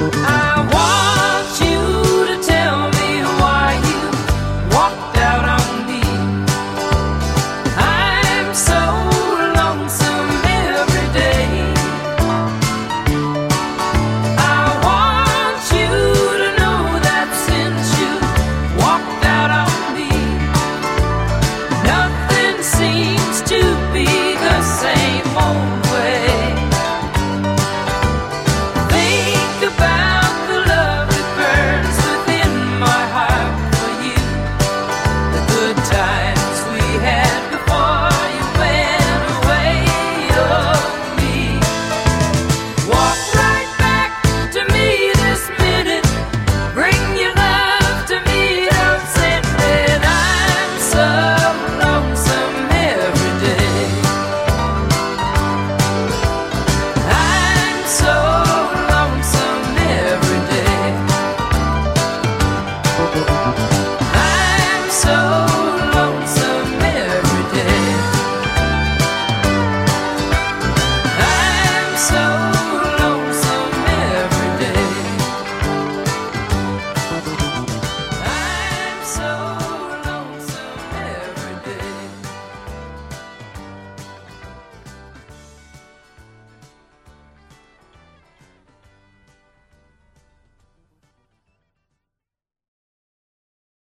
Ah.